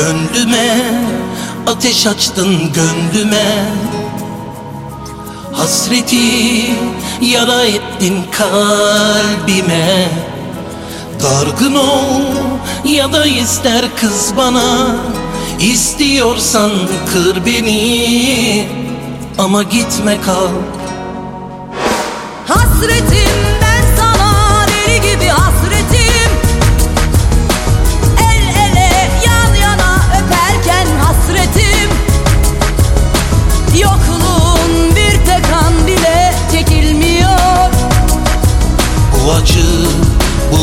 Ömrüme ateş açtın gönlüme. Hasreti yara ettin kalbime. Dargın ol ya da ister kız bana. İstiyorsan kır beni. Ama gitme kal. Hasretim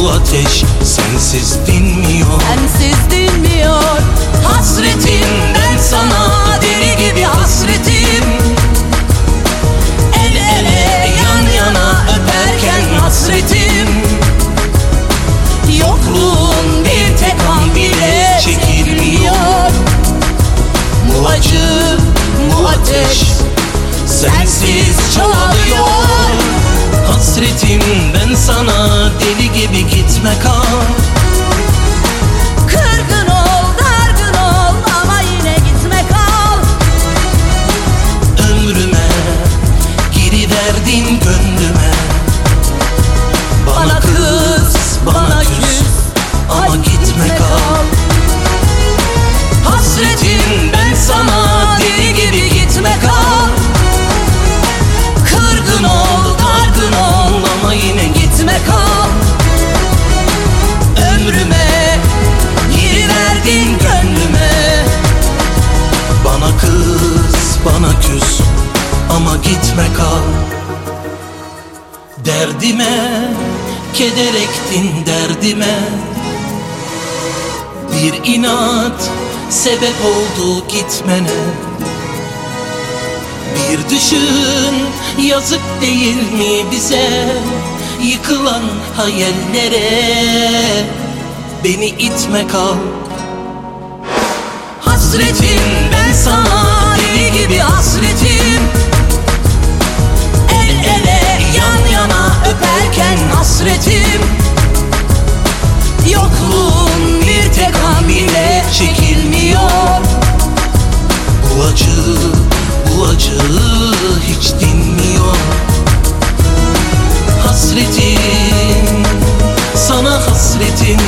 bu ateş sensiz dinmiyor. Sensiz dinmiyor. Hasretim ben sana Derdime keder ektin derdime. Bir inat sebep oldu gitmene. Bir düşün yazık değil mi bize Yıkılan hayallere? Beni itme kal. Hasretim ben sana deli gibi hasretim. El ele yan yana Bu acı, hiç dinmiyor. Hasretim, sana hasretim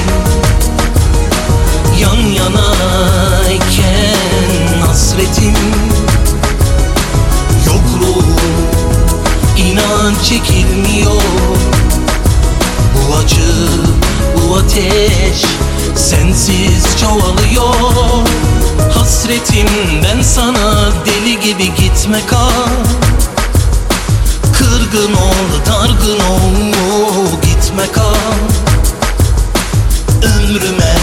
Yan yanayken hasretim Yokluğum inan çekilmiyor. Bu acı, bu ateş sensiz çoğalıyor Hasretim ben sana deli gibi gitme kal. Kırgın ol, dargın ol, gitme kal. Ömrüme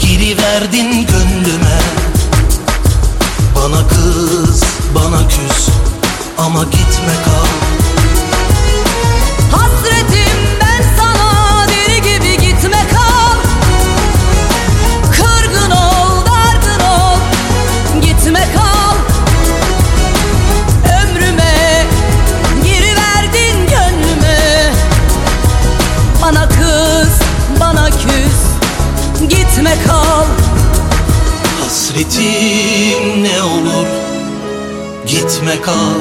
giriverdin gönlüme. Bana kız, bana küs ama gitme kal bana küs. Gitme kal. Hasretim ne olur? Gitme kal